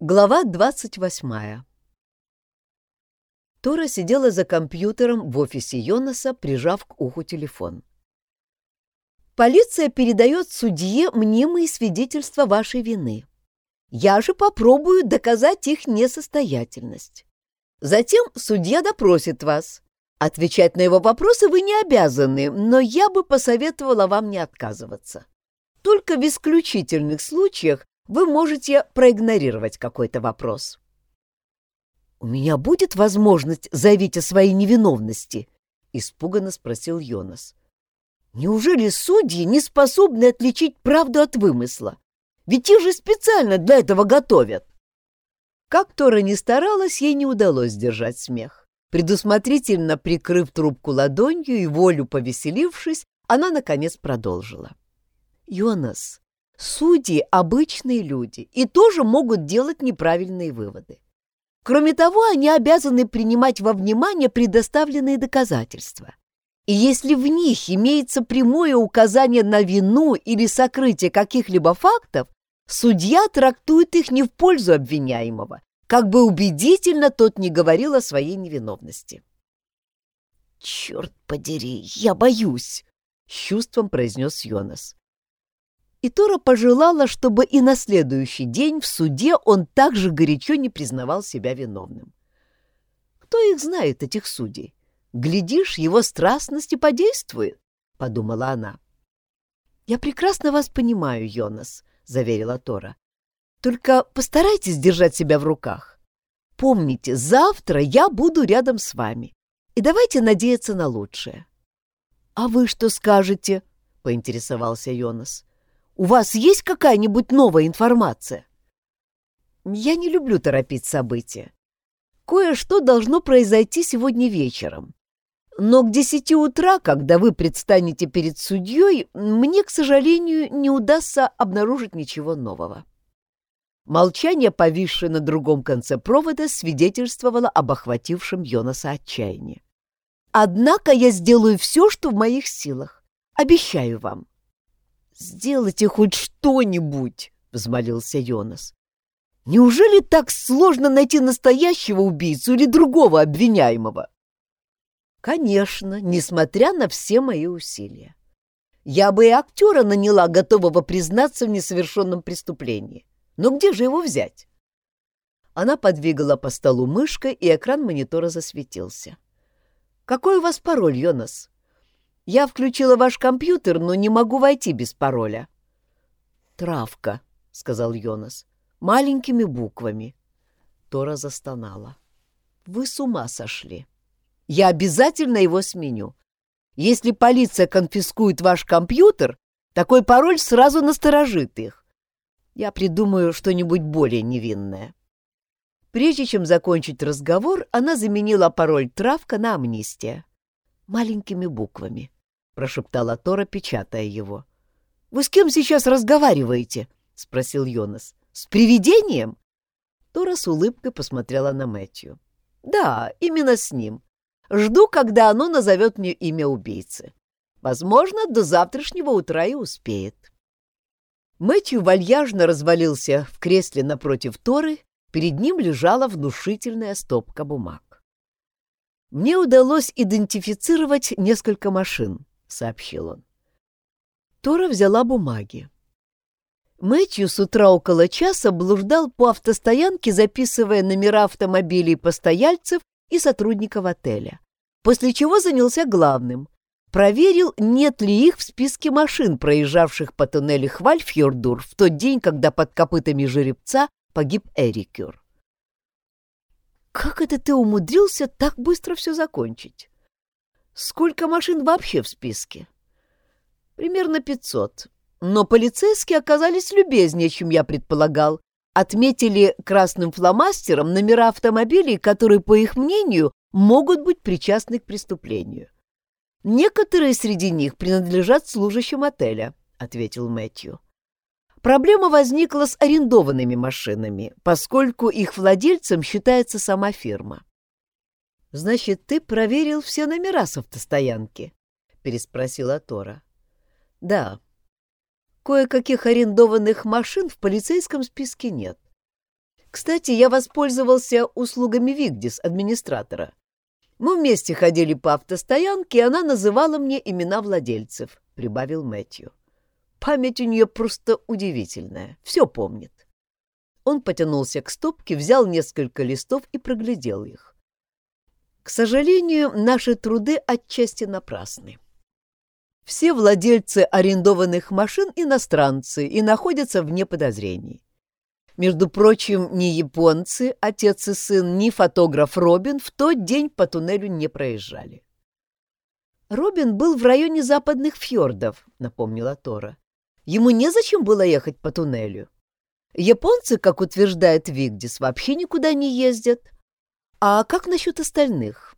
Глава двадцать восьмая Тора сидела за компьютером в офисе Йонаса, прижав к уху телефон. «Полиция передает судье мнимые свидетельства вашей вины. Я же попробую доказать их несостоятельность. Затем судья допросит вас. Отвечать на его вопросы вы не обязаны, но я бы посоветовала вам не отказываться. Только в исключительных случаях вы можете проигнорировать какой-то вопрос. «У меня будет возможность заявить о своей невиновности?» — испуганно спросил Йонас. «Неужели судьи не способны отличить правду от вымысла? Ведь их же специально для этого готовят!» Как Тора не старалась, ей не удалось сдержать смех. Предусмотрительно прикрыв трубку ладонью и волю повеселившись, она, наконец, продолжила. «Йонас, Судьи — обычные люди и тоже могут делать неправильные выводы. Кроме того, они обязаны принимать во внимание предоставленные доказательства. И если в них имеется прямое указание на вину или сокрытие каких-либо фактов, судья трактует их не в пользу обвиняемого, как бы убедительно тот не говорил о своей невиновности. «Черт подери, я боюсь!» — с чувством произнес Йонас и Тора пожелала, чтобы и на следующий день в суде он также горячо не признавал себя виновным. Кто их знает, этих судей? Глядишь, его страстность и подействует, — подумала она. — Я прекрасно вас понимаю, Йонас, — заверила Тора. — Только постарайтесь держать себя в руках. Помните, завтра я буду рядом с вами, и давайте надеяться на лучшее. — А вы что скажете? — поинтересовался Йонас. — у вас есть какая-нибудь новая информация? Я не люблю торопить события. Кое-что должно произойти сегодня вечером. Но к десяти утра, когда вы предстанете перед судьей, мне, к сожалению, не удастся обнаружить ничего нового. Молчание, повисшее на другом конце провода, свидетельствовало об охватившем Йонаса отчаянии. «Однако я сделаю все, что в моих силах. Обещаю вам. «Сделайте хоть что-нибудь!» — взмолился Йонас. «Неужели так сложно найти настоящего убийцу или другого обвиняемого?» «Конечно, несмотря на все мои усилия. Я бы и актера наняла, готового признаться в несовершенном преступлении. Но где же его взять?» Она подвигала по столу мышкой, и экран монитора засветился. «Какой у вас пароль, Йонас?» Я включила ваш компьютер, но не могу войти без пароля. Травка, сказал Йонас, маленькими буквами. Тора застонала. Вы с ума сошли. Я обязательно его сменю. Если полиция конфискует ваш компьютер, такой пароль сразу насторожит их. Я придумаю что-нибудь более невинное. Прежде чем закончить разговор, она заменила пароль «Травка» на «Амнистия» маленькими буквами прошептала Тора, печатая его. «Вы с кем сейчас разговариваете?» — спросил Йонас. «С привидением?» Тора с улыбкой посмотрела на Мэтью. «Да, именно с ним. Жду, когда оно назовет мне имя убийцы. Возможно, до завтрашнего утра и успеет». Мэтью вальяжно развалился в кресле напротив Торы, перед ним лежала внушительная стопка бумаг. Мне удалось идентифицировать несколько машин. — сообщил он. Тора взяла бумаги. Мэтью с утра около часа блуждал по автостоянке, записывая номера автомобилей постояльцев и сотрудников отеля, после чего занялся главным. Проверил, нет ли их в списке машин, проезжавших по туннелю Хвальфьордур в тот день, когда под копытами жеребца погиб Эрикюр. «Как это ты умудрился так быстро все закончить?» Сколько машин вообще в списке? Примерно пятьсот. Но полицейские оказались любезнее, чем я предполагал. Отметили красным фломастером номера автомобилей, которые, по их мнению, могут быть причастны к преступлению. Некоторые среди них принадлежат служащим отеля, ответил Мэтью. Проблема возникла с арендованными машинами, поскольку их владельцем считается сама фирма. Значит, ты проверил все номера с автостоянки? переспросила Тора. Да. Кое-каких арендованных машин в полицейском списке нет. Кстати, я воспользовался услугами Вигдис, администратора. Мы вместе ходили по автостоянке, и она называла мне имена владельцев, — прибавил Мэтью. Память у нее просто удивительная, все помнит. Он потянулся к стопке, взял несколько листов и проглядел их. К сожалению, наши труды отчасти напрасны. Все владельцы арендованных машин иностранцы и находятся вне подозрений. Между прочим, ни японцы, отец и сын, ни фотограф Робин в тот день по туннелю не проезжали. «Робин был в районе западных фьордов», — напомнила Тора. «Ему незачем было ехать по туннелю. Японцы, как утверждает Вигдис, вообще никуда не ездят. А как насчет остальных?»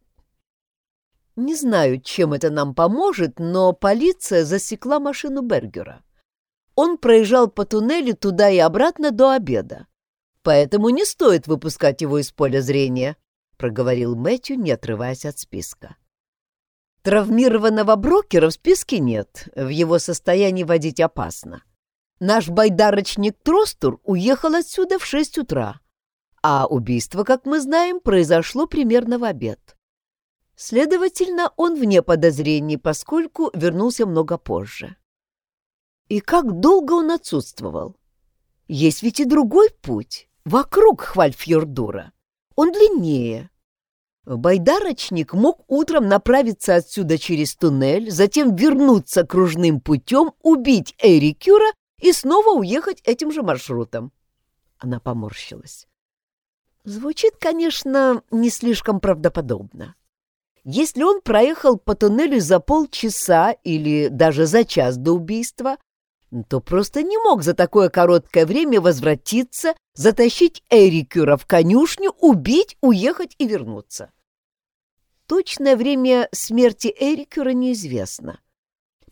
«Не знаю, чем это нам поможет, но полиция засекла машину Бергера. Он проезжал по туннелю туда и обратно до обеда. Поэтому не стоит выпускать его из поля зрения, — проговорил Мэтью, не отрываясь от списка. Травмированного брокера в списке нет, в его состоянии водить опасно. Наш байдарочник Тростур уехал отсюда в шесть утра, а убийство, как мы знаем, произошло примерно в обед. Следовательно, он вне подозрений, поскольку вернулся много позже. И как долго он отсутствовал? Есть ведь и другой путь, вокруг Хвальфьордура. Он длиннее. Байдарочник мог утром направиться отсюда через туннель, затем вернуться кружным путем, убить Эри Кюра и снова уехать этим же маршрутом. Она поморщилась. Звучит, конечно, не слишком правдоподобно. Если он проехал по туннелю за полчаса или даже за час до убийства, то просто не мог за такое короткое время возвратиться, затащить Эрикюра в конюшню, убить, уехать и вернуться. Точное время смерти Эрикюра неизвестно.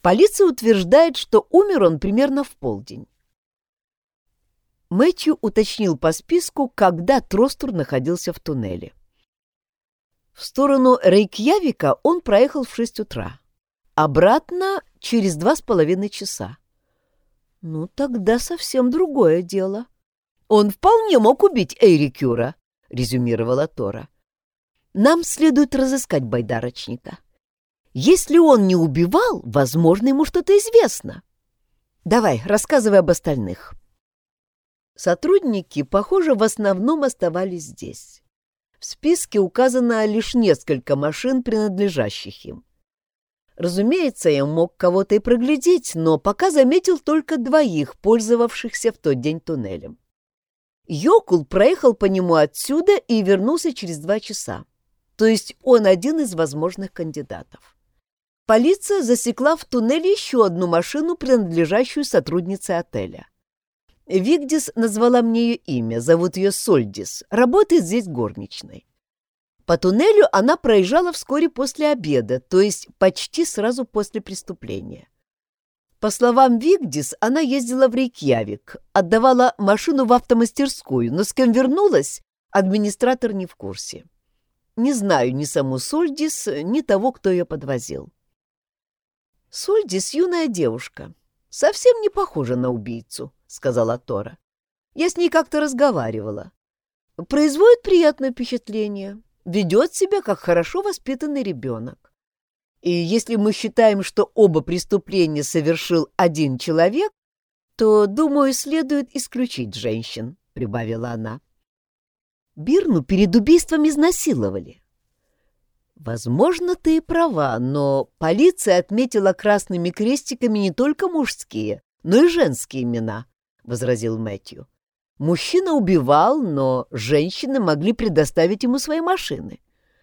Полиция утверждает, что умер он примерно в полдень. Мэтью уточнил по списку, когда Тростур находился в туннеле. В сторону Рейкьявика он проехал в шесть утра. Обратно через два с половиной часа. Ну, тогда совсем другое дело. Он вполне мог убить Эйрикюра, резюмировала Тора. Нам следует разыскать байдарочника. Если он не убивал, возможно, ему что-то известно. Давай, рассказывай об остальных. Сотрудники, похоже, в основном оставались здесь. В списке указано лишь несколько машин, принадлежащих им. Разумеется, я мог кого-то и проглядеть, но пока заметил только двоих, пользовавшихся в тот день туннелем. Йокул проехал по нему отсюда и вернулся через два часа. То есть он один из возможных кандидатов. Полиция засекла в туннеле еще одну машину, принадлежащую сотруднице отеля. Вигдис назвала мне ее имя, зовут ее Сольдис, работает здесь горничной. По туннелю она проезжала вскоре после обеда, то есть почти сразу после преступления. По словам Вигдис, она ездила в Рейкьявик, отдавала машину в автомастерскую, но с кем вернулась, администратор не в курсе. Не знаю ни саму Сольдис, ни того, кто ее подвозил. Сольдис — юная девушка, совсем не похожа на убийцу, — сказала Тора. Я с ней как-то разговаривала. Производит приятное впечатление, ведет себя как хорошо воспитанный ребенок. И если мы считаем, что оба преступления совершил один человек, то, думаю, следует исключить женщин, — прибавила она. Бирну перед убийством изнасиловали. Возможно, ты и права, но полиция отметила красными крестиками не только мужские, но и женские имена, — возразил Мэтью. Мужчина убивал, но женщины могли предоставить ему свои машины.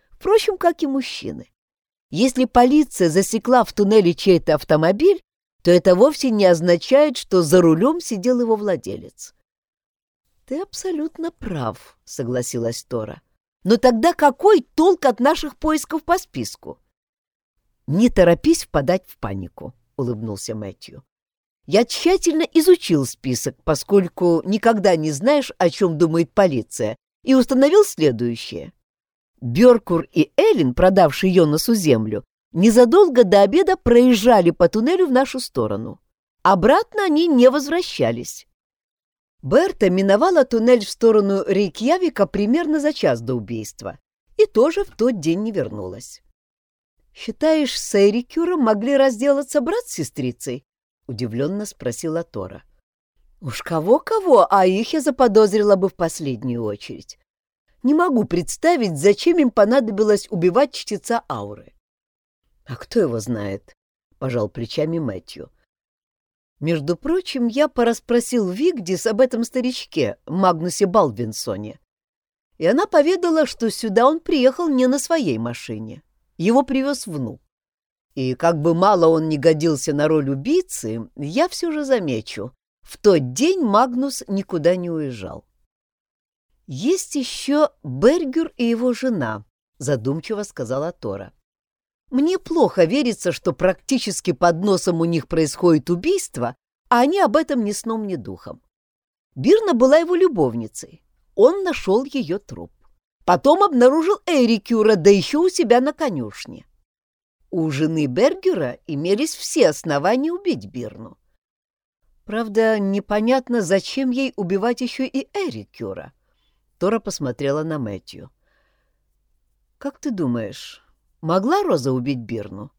Впрочем, как и мужчины. Если полиция засекла в туннеле чей-то автомобиль, то это вовсе не означает, что за рулем сидел его владелец. «Ты абсолютно прав», — согласилась Тора. «Но тогда какой толк от наших поисков по списку?» «Не торопись впадать в панику», — улыбнулся Мэтью. Я тщательно изучил список, поскольку никогда не знаешь, о чем думает полиция, и установил следующее. Бёркур и Эллен, продавшие Йонасу землю, незадолго до обеда проезжали по туннелю в нашу сторону. Обратно они не возвращались. Берта миновала туннель в сторону Рейкьявика примерно за час до убийства и тоже в тот день не вернулась. «Считаешь, с Эрикюром могли разделаться брат с сестрицей?» — удивленно спросила Тора. «Уж кого-кого, а их я заподозрила бы в последнюю очередь. Не могу представить, зачем им понадобилось убивать чтеца ауры». «А кто его знает?» — пожал плечами Мэтью. «Между прочим, я порасспросил Вигдис об этом старичке, Магнусе Балвинсоне, и она поведала, что сюда он приехал не на своей машине. Его привез внук. И как бы мало он не годился на роль убийцы, я все же замечу, в тот день Магнус никуда не уезжал. «Есть еще Бергер и его жена», — задумчиво сказала Тора. «Мне плохо верится, что практически под носом у них происходит убийство, а они об этом ни сном, ни духом. Бирна была его любовницей. Он нашел ее труп. Потом обнаружил Эрикюра, да еще у себя на конюшне. У жены Бергера имелись все основания убить Бирну. Правда, непонятно, зачем ей убивать еще и Эрикюра. Тора посмотрела на Мэтью. «Как ты думаешь, могла Роза убить Бирну?»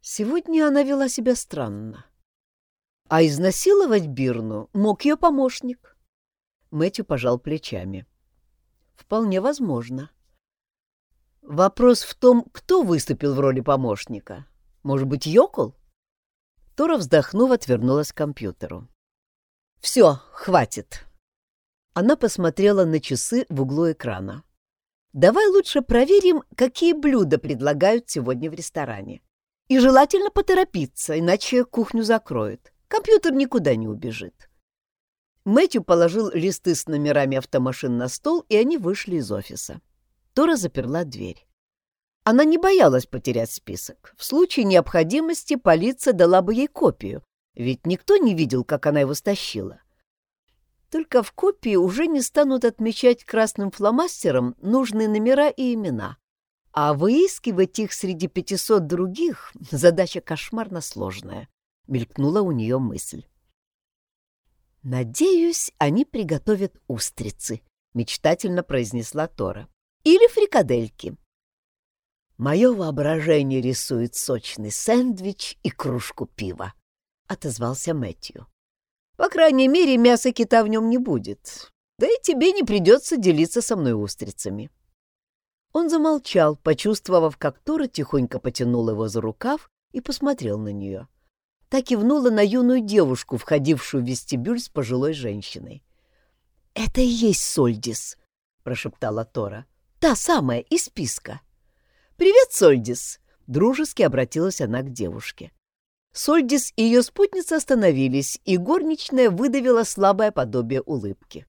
Сегодня она вела себя странно. А изнасиловать Бирну мог ее помощник. Мэтью пожал плечами. Вполне возможно. Вопрос в том, кто выступил в роли помощника. Может быть, Йокол? Тора, вздохнув, отвернулась к компьютеру. «Все, хватит». Она посмотрела на часы в углу экрана. «Давай лучше проверим, какие блюда предлагают сегодня в ресторане. И желательно поторопиться, иначе кухню закроют. Компьютер никуда не убежит». Мэтью положил листы с номерами автомашин на стол, и они вышли из офиса. Тора заперла дверь. Она не боялась потерять список. В случае необходимости полиция дала бы ей копию, ведь никто не видел, как она его стащила. Только в копии уже не станут отмечать красным фломастером нужные номера и имена. А выискивать их среди пятисот других — задача кошмарно сложная, — мелькнула у нее мысль. «Надеюсь, они приготовят устрицы», — мечтательно произнесла Тора. «Или фрикадельки». «Мое воображение рисует сочный сэндвич и кружку пива», — отозвался Мэтью. «По крайней мере, мяса кита в нем не будет. Да и тебе не придется делиться со мной устрицами». Он замолчал, почувствовав, как Тора тихонько потянул его за рукав и посмотрел на нее. — так и внула на юную девушку, входившую в вестибюль с пожилой женщиной. «Это и есть Сольдис», — прошептала Тора. «Та самая, из списка». «Привет, Сольдис», — дружески обратилась она к девушке. Сольдис и ее спутница остановились, и горничная выдавила слабое подобие улыбки.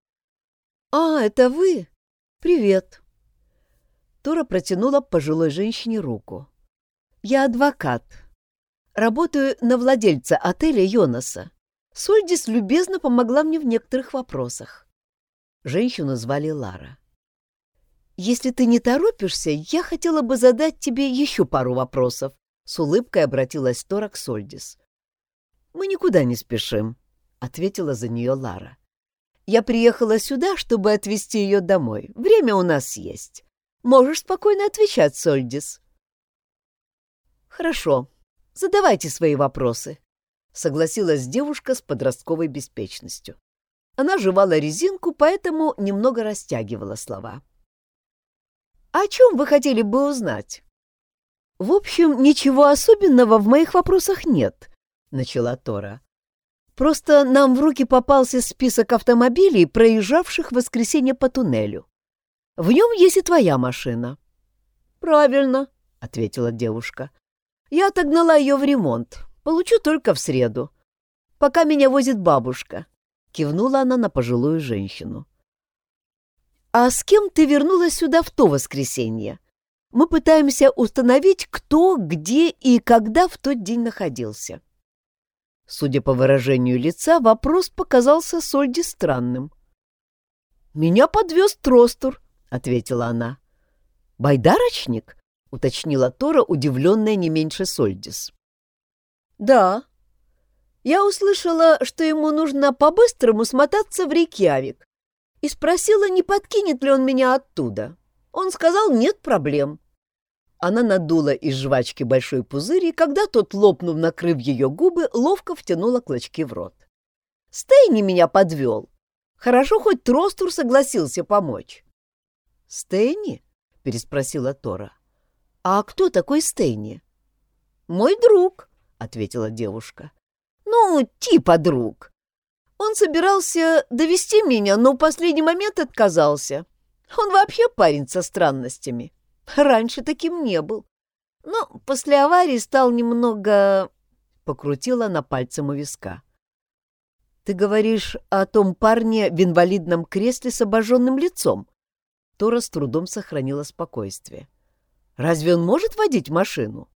«А, это вы? Привет!» Тора протянула пожилой женщине руку. «Я адвокат. Работаю на владельца отеля Йонаса. Сольдис любезно помогла мне в некоторых вопросах. Женщину звали Лара. «Если ты не торопишься, я хотела бы задать тебе еще пару вопросов», — с улыбкой обратилась Тора к Сольдис. «Мы никуда не спешим», — ответила за нее Лара. «Я приехала сюда, чтобы отвезти ее домой. Время у нас есть. Можешь спокойно отвечать, Сольдис». «Хорошо», Задавайте свои вопросы», — согласилась девушка с подростковой беспечностью. Она жевала резинку, поэтому немного растягивала слова. «О чем вы хотели бы узнать?» «В общем, ничего особенного в моих вопросах нет», — начала Тора. «Просто нам в руки попался список автомобилей, проезжавших в воскресенье по туннелю. В нем есть и твоя машина». «Правильно», — ответила девушка. Я отогнала ее в ремонт. Получу только в среду. Пока меня возит бабушка. Кивнула она на пожилую женщину. А с кем ты вернулась сюда в то воскресенье? Мы пытаемся установить, кто, где и когда в тот день находился. Судя по выражению лица, вопрос показался Сольде странным. «Меня подвез Тростур», — ответила она. «Байдарочник?» уточнила Тора, удивленная не меньше Сольдис. «Да. Я услышала, что ему нужно по-быстрому смотаться в Рейкьявик, и спросила, не подкинет ли он меня оттуда. Он сказал, нет проблем. Она надула из жвачки большой пузырь, и когда тот, лопнув, накрыв ее губы, ловко втянула клочки в рот. Стейни меня подвел. Хорошо, хоть Тростур согласился помочь. «Стейни?» — переспросила Тора. «А кто такой Стейни?» «Мой друг», — ответила девушка. «Ну, типа друг. Он собирался довести меня, но в последний момент отказался. Он вообще парень со странностями. Раньше таким не был. Но после аварии стал немного...» Покрутила на пальцем у виска. «Ты говоришь о том парне в инвалидном кресле с обожженным лицом?» Тора с трудом сохранила спокойствие. «Разве он может водить машину?»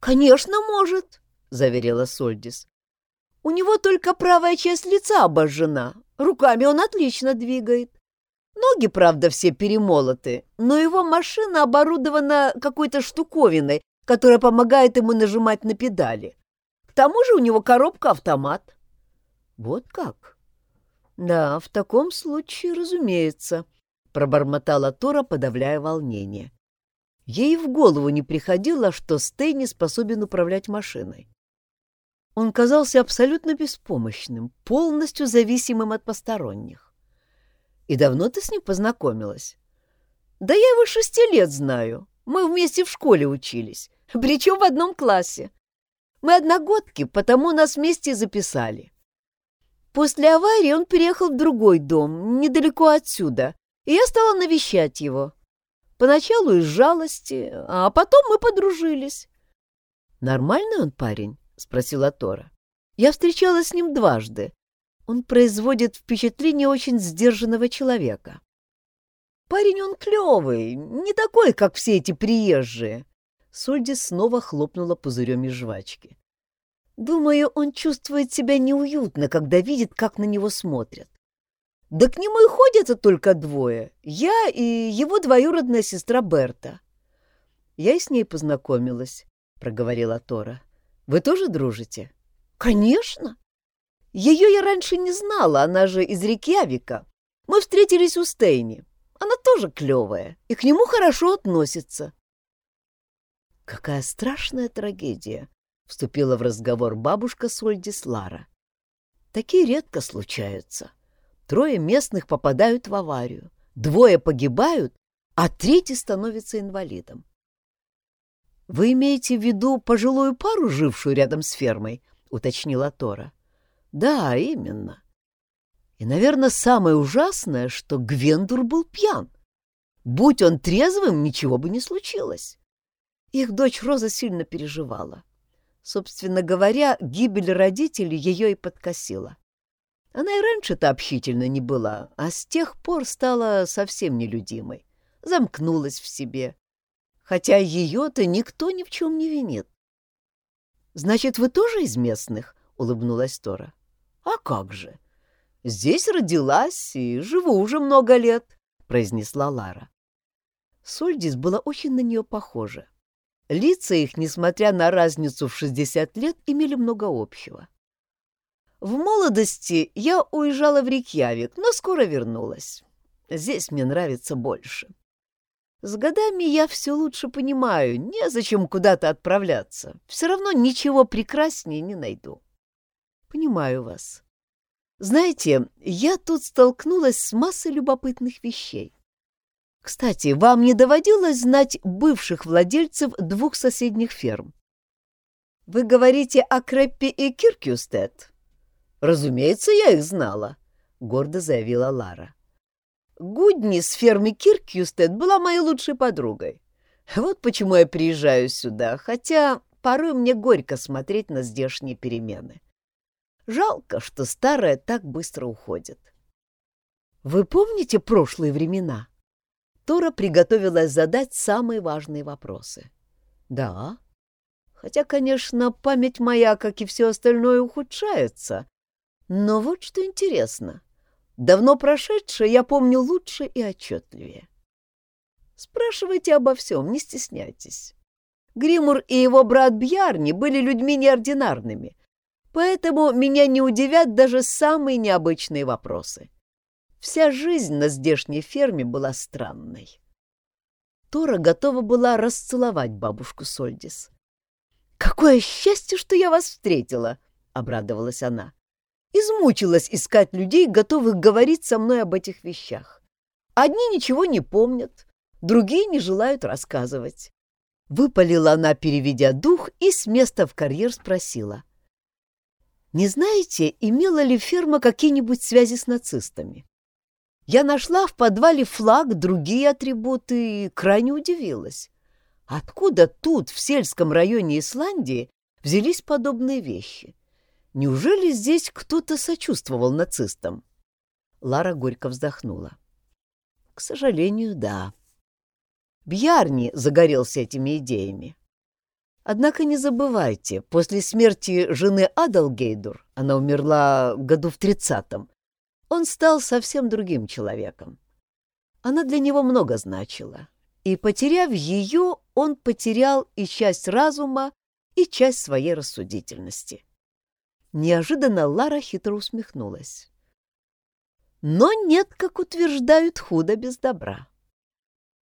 «Конечно, может», — заверила Сольдис. «У него только правая часть лица обожжена. Руками он отлично двигает. Ноги, правда, все перемолоты, но его машина оборудована какой-то штуковиной, которая помогает ему нажимать на педали. К тому же у него коробка-автомат». «Вот как?» «Да, в таком случае, разумеется», — пробормотала Тора, подавляя волнение. Ей в голову не приходило, что Стейни способен управлять машиной. Он казался абсолютно беспомощным, полностью зависимым от посторонних. «И давно ты с ним познакомилась?» «Да я его шести лет знаю. Мы вместе в школе учились, причем в одном классе. Мы одногодки, потому нас вместе записали. После аварии он переехал в другой дом, недалеко отсюда, и я стала навещать его. Поначалу из жалости, а потом мы подружились. «Нормальный он парень?» — спросила Тора. «Я встречалась с ним дважды. Он производит впечатление очень сдержанного человека». «Парень он клевый, не такой, как все эти приезжие». Сольди снова хлопнула пузырем из жвачки. Думаю, он чувствует себя неуютно, когда видит, как на него смотрят. Да к нему и ходят только двое, я и его двоюродная сестра Берта. Я и с ней познакомилась, — проговорила Тора. Вы тоже дружите? Конечно. Ее я раньше не знала, она же из Рикьявика. Мы встретились у Стейни. Она тоже клевая и к нему хорошо относится. Какая страшная трагедия, Вступила в разговор бабушка Сольдис Лара. Такие редко случаются. Трое местных попадают в аварию, двое погибают, а третий становится инвалидом. «Вы имеете в виду пожилую пару, жившую рядом с фермой?» — уточнила Тора. «Да, именно. И, наверное, самое ужасное, что Гвендур был пьян. Будь он трезвым, ничего бы не случилось. Их дочь Роза сильно переживала. Собственно говоря, гибель родителей ее и подкосила. Она и раньше-то общительно не была, а с тех пор стала совсем нелюдимой, замкнулась в себе. Хотя ее-то никто ни в чем не винит. «Значит, вы тоже из местных?» — улыбнулась Тора. «А как же? Здесь родилась и живу уже много лет», — произнесла Лара. Сольдис была очень на нее похожа. Лица их, несмотря на разницу в 60 лет, имели много общего. В молодости я уезжала в Рикьявик, но скоро вернулась. Здесь мне нравится больше. С годами я все лучше понимаю, незачем куда-то отправляться. Все равно ничего прекраснее не найду. Понимаю вас. Знаете, я тут столкнулась с массой любопытных вещей. Кстати, вам не доводилось знать бывших владельцев двух соседних ферм? Вы говорите о Креппе и Киркюстед? Разумеется, я их знала, гордо заявила Лара. Гудни с фермы Киркюстед была моей лучшей подругой. Вот почему я приезжаю сюда, хотя порой мне горько смотреть на здешние перемены. Жалко, что старое так быстро уходит. Вы помните прошлые времена? Тора приготовилась задать самые важные вопросы. «Да. Хотя, конечно, память моя, как и все остальное, ухудшается. Но вот что интересно. Давно прошедшее я помню лучше и отчетливее. Спрашивайте обо всем, не стесняйтесь. Гримур и его брат Бьярни были людьми неординарными, Поэтому меня не удивят даже самые необычные вопросы. Вся жизнь на здешней ферме была странной. Тора готова была расцеловать бабушку Сольдис. «Какое счастье, что я вас встретила!» — обрадовалась она. «Измучилась искать людей, готовых говорить со мной об этих вещах. Одни ничего не помнят, другие не желают рассказывать». Выпалила она, переведя дух, и с места в карьер спросила. «Не знаете, имела ли ферма какие-нибудь связи с нацистами?» Я нашла в подвале флаг, другие атрибуты и крайне удивилась. Откуда тут, в сельском районе Исландии, взялись подобные вещи? Неужели здесь кто-то сочувствовал нацистам? Лара горько вздохнула. К сожалению, да. Бьярни загорелся этими идеями. Однако не забывайте, после смерти жены Адалгейдур, она умерла году в тридцатом, он стал совсем другим человеком. Она для него много значила, и, потеряв ее, он потерял и часть разума, и часть своей рассудительности. Неожиданно Лара хитро усмехнулась. Но нет, как утверждают, худо без добра.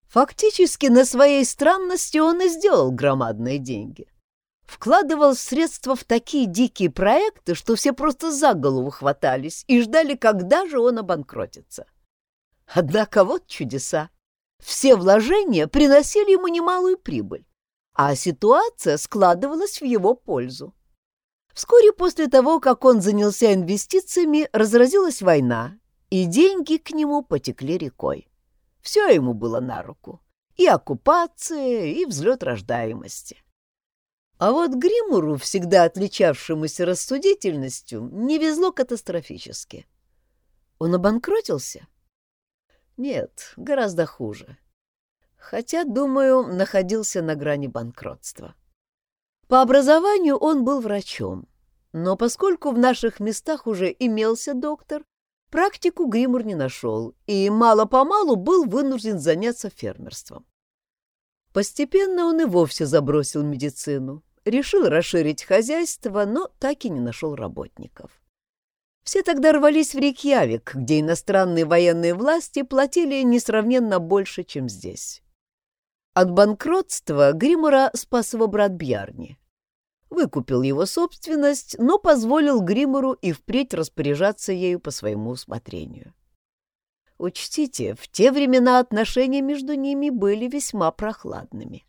Фактически на своей странности он и сделал громадные деньги вкладывал средства в такие дикие проекты, что все просто за голову хватались и ждали, когда же он обанкротится. Однако вот чудеса. Все вложения приносили ему немалую прибыль, а ситуация складывалась в его пользу. Вскоре после того, как он занялся инвестициями, разразилась война, и деньги к нему потекли рекой. Все ему было на руку. И оккупация, и взлет рождаемости. А вот Гримуру, всегда отличавшемуся рассудительностью, не везло катастрофически. Он обанкротился? Нет, гораздо хуже. Хотя, думаю, находился на грани банкротства. По образованию он был врачом, но поскольку в наших местах уже имелся доктор, практику Гримур не нашел и мало-помалу был вынужден заняться фермерством. Постепенно он и вовсе забросил медицину, решил расширить хозяйство, но так и не нашел работников. Все тогда рвались в Рейкьявик, где иностранные военные власти платили несравненно больше, чем здесь. От банкротства Гримура спас его брат Бьярни. Выкупил его собственность, но позволил Гримуру и впредь распоряжаться ею по своему усмотрению. Учтите, в те времена отношения между ними были весьма прохладными.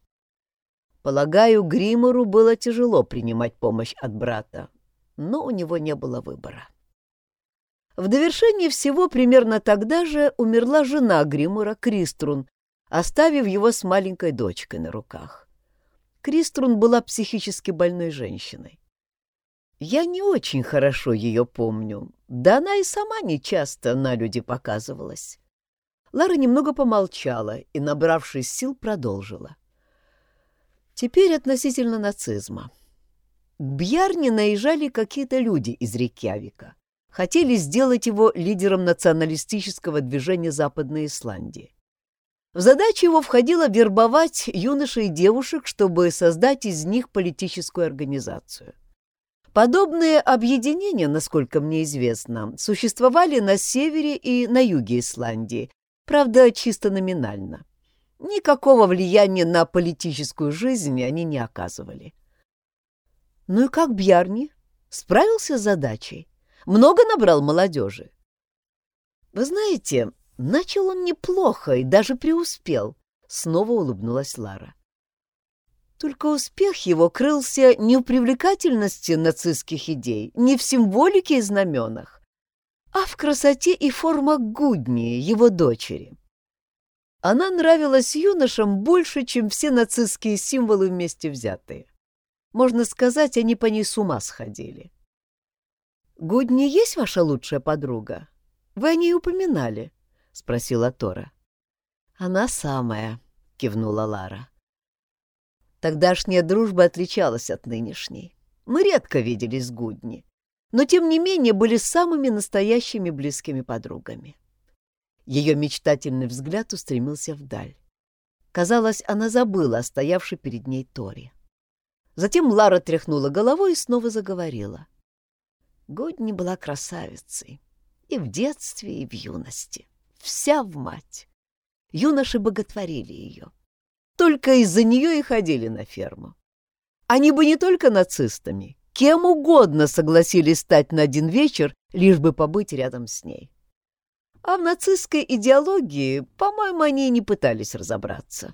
Полагаю, Гримору было тяжело принимать помощь от брата, но у него не было выбора. В довершении всего примерно тогда же умерла жена Гримора Криструн, оставив его с маленькой дочкой на руках. Криструн была психически больной женщиной. Я не очень хорошо ее помню, да она и сама нечасто на люди показывалась. Лара немного помолчала и, набравшись сил, продолжила. — Теперь относительно нацизма. К Бьярне наезжали какие-то люди из Рейкьявика. Хотели сделать его лидером националистического движения Западной Исландии. В задачу его входило вербовать юношей и девушек, чтобы создать из них политическую организацию. Подобные объединения, насколько мне известно, существовали на севере и на юге Исландии, правда, чисто номинально. Никакого влияния на политическую жизнь они не оказывали. Ну и как Бьярни? Справился с задачей? Много набрал молодежи? Вы знаете, начал он неплохо и даже преуспел, снова улыбнулась Лара. Только успех его крылся не в привлекательности нацистских идей, не в символике и знаменах, а в красоте и формах Гудни, его дочери. Она нравилась юношам больше, чем все нацистские символы вместе взятые. Можно сказать, они по ней с ума сходили. «Гудни есть ваша лучшая подруга? Вы о ней упоминали?» — спросила Тора. «Она самая», — кивнула Лара. Тогдашняя дружба отличалась от нынешней. Мы редко виделись с Гудни, но тем не менее были самыми настоящими близкими подругами. Ее мечтательный взгляд устремился вдаль. Казалось, она забыла о стоявшей перед ней Тори. Затем Лара тряхнула головой и снова заговорила. Гудни была красавицей. И в детстве, и в юности. Вся в мать. Юноши боготворили ее. Только из-за нее и ходили на ферму. Они бы не только нацистами, кем угодно согласились стать на один вечер, лишь бы побыть рядом с ней. А в нацистской идеологии, по-моему, они не пытались разобраться.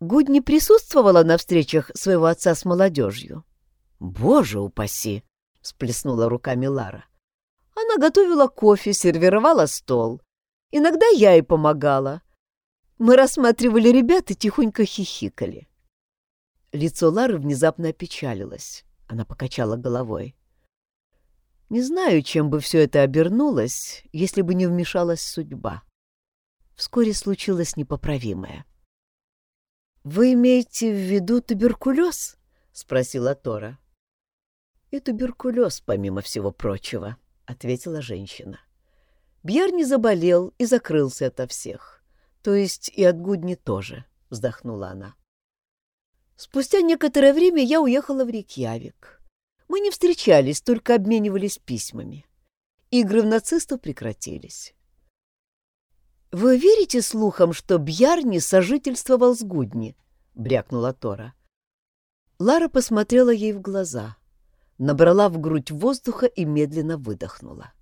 Гудни присутствовала на встречах своего отца с молодежью. «Боже упаси!» — сплеснула руками Лара. Она готовила кофе, сервировала стол. Иногда я ей помогала. Мы рассматривали ребят и тихонько хихикали. Лицо Лары внезапно опечалилось. Она покачала головой. Не знаю, чем бы все это обернулось, если бы не вмешалась судьба. Вскоре случилось непоправимое. «Вы имеете в виду туберкулез?» — спросила Тора. «И туберкулез, помимо всего прочего», — ответила женщина. Бьер не заболел и закрылся ото всех. То есть и от Гудни тоже, — вздохнула она. Спустя некоторое время я уехала в Рикьявик. Мы не встречались, только обменивались письмами. Игры в нацистов прекратились. «Вы верите слухам, что Бьярни сожительствовал с Гудни?» — брякнула Тора. Лара посмотрела ей в глаза, набрала в грудь воздуха и медленно выдохнула.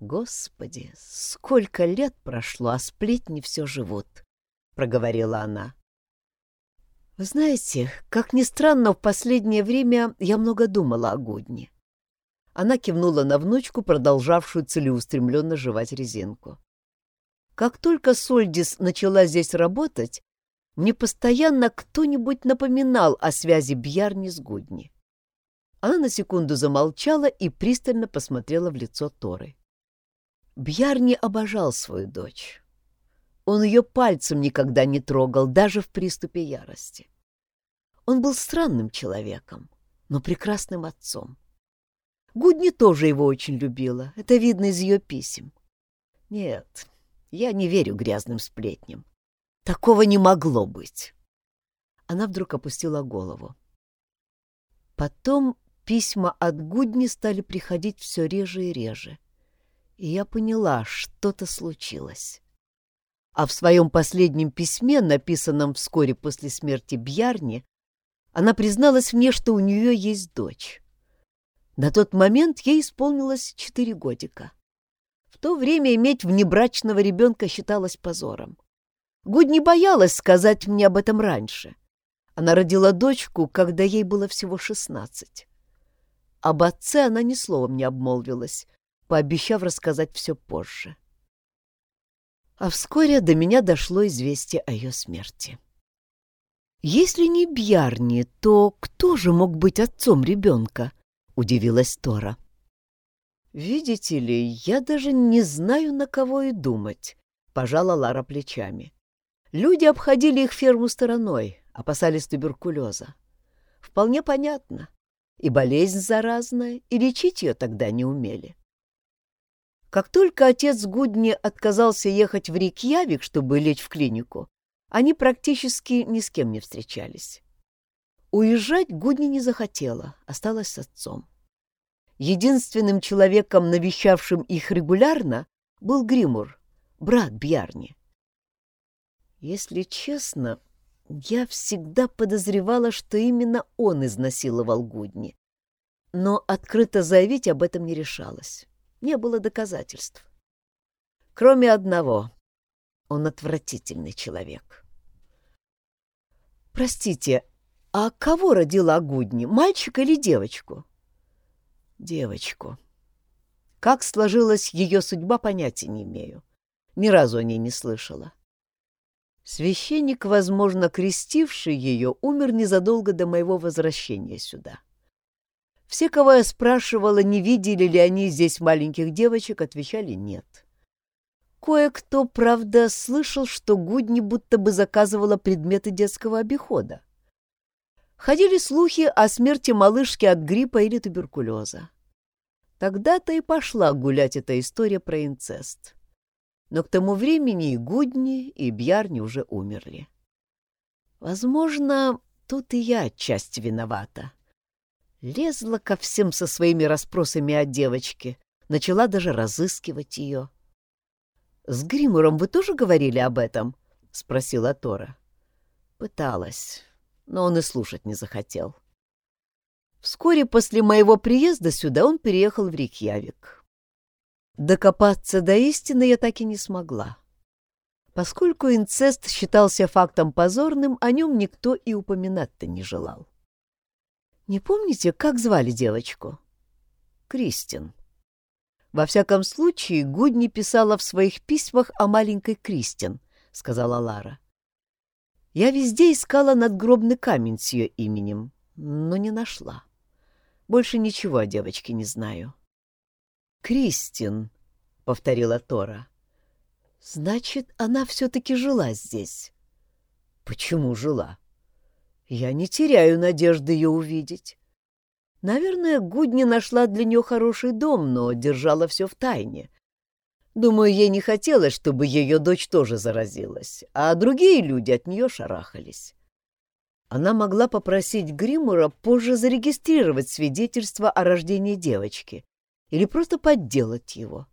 «Господи, сколько лет прошло, а сплетни все живут!» — проговорила она. Вы знаете, как ни странно, в последнее время я много думала о Гудне. Она кивнула на внучку, продолжавшую целеустремленно жевать резинку. Как только Сольдис начала здесь работать, мне постоянно кто-нибудь напоминал о связи Бьярни с Гудни. Она на секунду замолчала и пристально посмотрела в лицо Торы. Бьярни обожал свою дочь. Он ее пальцем никогда не трогал, даже в приступе ярости. Он был странным человеком, но прекрасным отцом. Гудни тоже его очень любила, это видно из ее писем. Нет, я не верю грязным сплетням. Такого не могло быть. Она вдруг опустила голову. Потом письма от Гудни стали приходить все реже и реже. И я поняла, что-то случилось а в своем последнем письме, написанном вскоре после смерти Бьярни, она призналась мне, что у нее есть дочь. На тот момент ей исполнилось четыре годика. В то время иметь внебрачного ребенка считалось позором. Гуд не боялась сказать мне об этом раньше. Она родила дочку, когда ей было всего шестнадцать. Об отце она ни словом не обмолвилась, пообещав рассказать все позже. — а вскоре до меня дошло известие о ее смерти. «Если не Бьярни, то кто же мог быть отцом ребенка?» — удивилась Тора. «Видите ли, я даже не знаю, на кого и думать», — пожала Лара плечами. «Люди обходили их ферму стороной, опасались туберкулеза. Вполне понятно. И болезнь заразная, и лечить ее тогда не умели. Как только отец Гудни отказался ехать в Рикьявик, чтобы лечь в клинику, они практически ни с кем не встречались. Уезжать Гудни не захотела, осталась с отцом. Единственным человеком, навещавшим их регулярно, был Гримур, брат Бьярни. Если честно, я всегда подозревала, что именно он изнасиловал Гудни, но открыто заявить об этом не решалась не было доказательств. Кроме одного — он отвратительный человек. «Простите, а кого родила Агудни, мальчика или девочку?» «Девочку. Как сложилась ее судьба, понятия не имею. Ни разу о ней не слышала. Священник, возможно, крестивший ее, умер незадолго до моего возвращения сюда. Все, кого я спрашивала, не видели ли они здесь маленьких девочек, отвечали «нет». Кое-кто, правда, слышал, что Гудни будто бы заказывала предметы детского обихода. Ходили слухи о смерти малышки от гриппа или туберкулеза. Тогда-то и пошла гулять эта история про инцест. Но к тому времени и Гудни, и Бьярни уже умерли. Возможно, тут и я отчасти виновата. Лезла ко всем со своими расспросами о девочке, начала даже разыскивать ее. — С Гримуром вы тоже говорили об этом? — спросила Тора. — Пыталась, но он и слушать не захотел. Вскоре после моего приезда сюда он переехал в Рикьявик. Докопаться до истины я так и не смогла. Поскольку инцест считался фактом позорным, о нем никто и упоминать-то не желал. Не помните, как звали девочку? Кристин. Во всяком случае, Гудни писала в своих письмах о маленькой Кристин, сказала Лара. Я везде искала надгробный камень с ее именем, но не нашла. Больше ничего о девочке не знаю. Кристин, повторила Тора. Значит, она все-таки жила здесь. Почему жила? Я не теряю надежды ее увидеть. Наверное, Гудни нашла для нее хороший дом, но держала все в тайне. Думаю, ей не хотелось, чтобы ее дочь тоже заразилась, а другие люди от нее шарахались. Она могла попросить Гримура позже зарегистрировать свидетельство о рождении девочки или просто подделать его.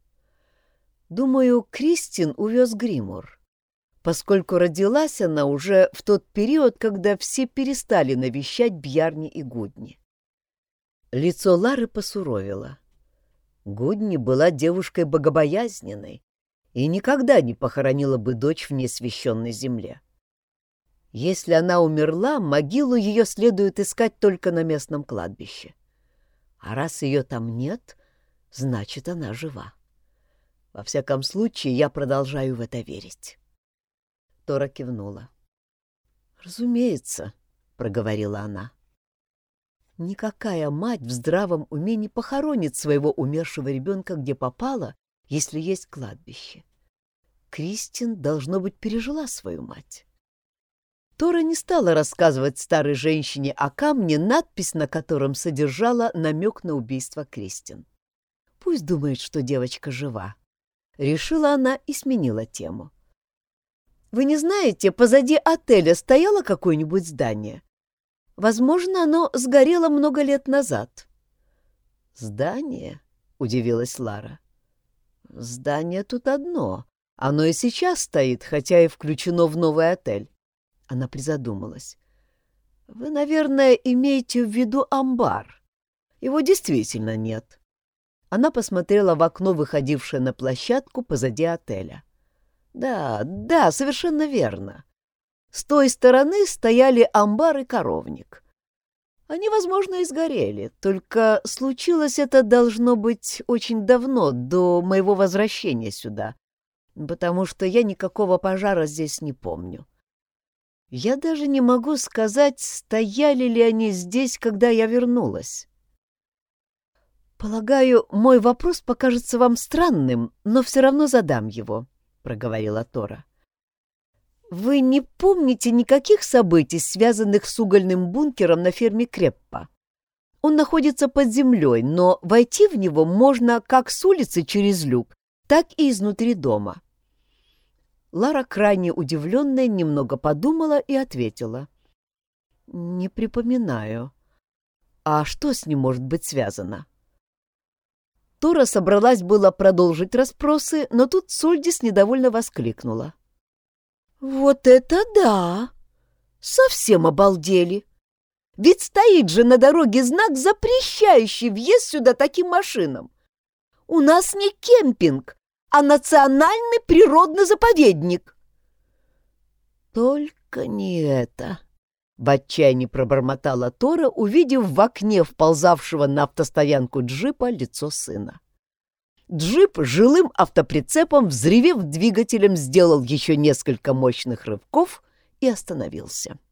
Думаю, Кристин увез гримур, поскольку родилась она уже в тот период, когда все перестали навещать Бьярни и Гудни. Лицо Лары посуровило. Гудни была девушкой богобоязненной и никогда не похоронила бы дочь в несвященной земле. Если она умерла, могилу ее следует искать только на местном кладбище. А раз ее там нет, значит, она жива. Во всяком случае, я продолжаю в это верить. Тора кивнула. «Разумеется», — проговорила она. «Никакая мать в здравом уме не похоронит своего умершего ребенка где попало, если есть кладбище. Кристин, должно быть, пережила свою мать». Тора не стала рассказывать старой женщине о камне, надпись на котором содержала намек на убийство Кристин. Пусть думает, что девочка жива. Решила она и сменила тему. «Вы не знаете, позади отеля стояло какое-нибудь здание? Возможно, оно сгорело много лет назад». «Здание?» — удивилась Лара. «Здание тут одно. Оно и сейчас стоит, хотя и включено в новый отель». Она призадумалась. «Вы, наверное, имеете в виду амбар. Его действительно нет. Она посмотрела в окно, выходившее на площадку позади отеля. «Да, да, совершенно верно. С той стороны стояли амбар и коровник. Они, возможно, и сгорели, только случилось это должно быть очень давно, до моего возвращения сюда, потому что я никакого пожара здесь не помню. Я даже не могу сказать, стояли ли они здесь, когда я вернулась. «Полагаю, мой вопрос покажется вам странным, но все равно задам его», — проговорила Тора. «Вы не помните никаких событий, связанных с угольным бункером на ферме Креппа? Он находится под землей, но войти в него можно как с улицы через люк, так и изнутри дома». Лара, крайне удивленная, немного подумала и ответила. «Не припоминаю. А что с ним может быть связано?» Тора собралась было продолжить расспросы, но тут Сольдис недовольно воскликнула. «Вот это да! Совсем обалдели! Ведь стоит же на дороге знак, запрещающий въезд сюда таким машинам! У нас не кемпинг, а национальный природный заповедник!» «Только не это!» В отчаянии пробормотала Тора, увидев в окне вползавшего на автостоянку джипа лицо сына. Джип жилым автоприцепом, взревев двигателем, сделал еще несколько мощных рывков и остановился. —